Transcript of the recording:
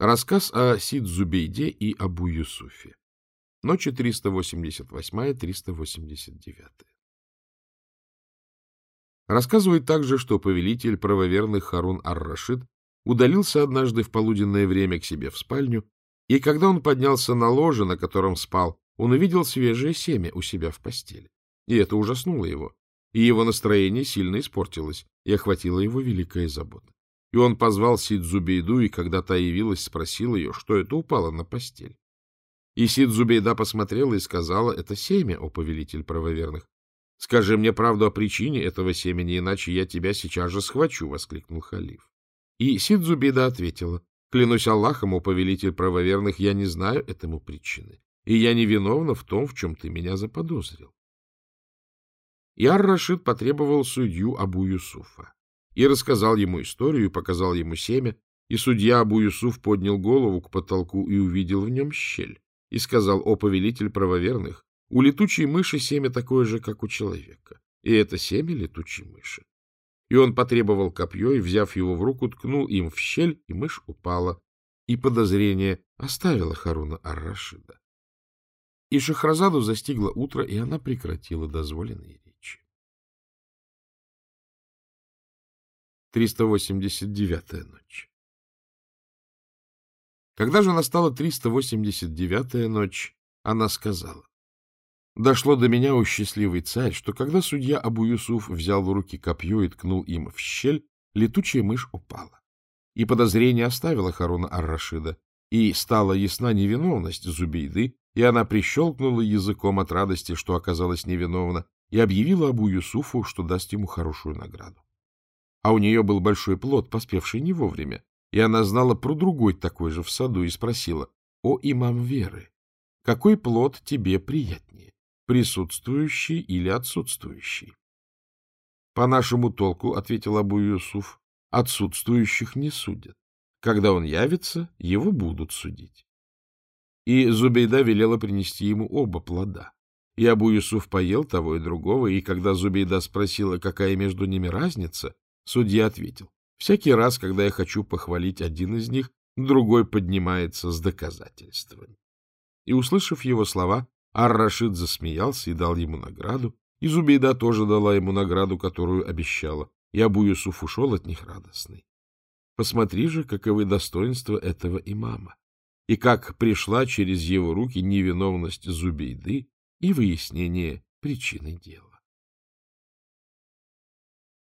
Рассказ о Сид-Зубейде и Абу Юсуфе. Ночи 388-389. Рассказывает также, что повелитель правоверных Харун ар-Рашид удалился однажды в полуденное время к себе в спальню, и когда он поднялся на ложе, на котором спал, он увидел свежее семя у себя в постели. И это ужаснуло его, и его настроение сильно испортилось, и охватила его великая забота. И он позвал Сид-Зубейду, и когда та явилась, спросил ее, что это упало на постель. И Сид-Зубейда посмотрела и сказала, это семя, о повелитель правоверных. — Скажи мне правду о причине этого семени, иначе я тебя сейчас же схвачу, — воскликнул халиф. И Сид-Зубейда ответила, — Клянусь Аллахом, о повелитель правоверных, я не знаю этому причины, и я не виновна в том, в чем ты меня заподозрил. И Ар-Рашид потребовал судью Абу Юсуфа и рассказал ему историю, показал ему семя, и судья Абу Юсуф поднял голову к потолку и увидел в нем щель, и сказал, о повелитель правоверных, у летучей мыши семя такое же, как у человека, и это семя летучей мыши. И он потребовал копье, и, взяв его в руку, ткнул им в щель, и мышь упала, и подозрение оставило Харуна Ар-Рашида. И Шахразаду застигло утро, и она прекратила дозволенные речи. 389-я ночь Когда же настала 389-я ночь, она сказала, «Дошло до меня, о счастливый царь, что когда судья Абу Юсуф взял в руки копье и ткнул им в щель, летучая мышь упала. И подозрение оставило Харуна Ар-Рашида, и стала ясна невиновность Зубейды, и она прищелкнула языком от радости, что оказалась невиновна, и объявила Абу Юсуфу, что даст ему хорошую награду. А у нее был большой плод, поспевший не вовремя, и она знала про другой такой же в саду и спросила, «О, имам веры, какой плод тебе приятнее, присутствующий или отсутствующий?» «По нашему толку, — ответил Абу Юсуф, — отсутствующих не судят. Когда он явится, его будут судить». И Зубейда велела принести ему оба плода. И Абу Юсуф поел того и другого, и когда Зубейда спросила, какая между ними разница, Судья ответил, всякий раз, когда я хочу похвалить один из них, другой поднимается с доказательствами. И, услышав его слова, Ар-Рашид засмеялся и дал ему награду, и Зубейда тоже дала ему награду, которую обещала, и Абу Юсуф ушел от них радостный. Посмотри же, каковы достоинства этого имама, и как пришла через его руки невиновность Зубейды и выяснение причины дела.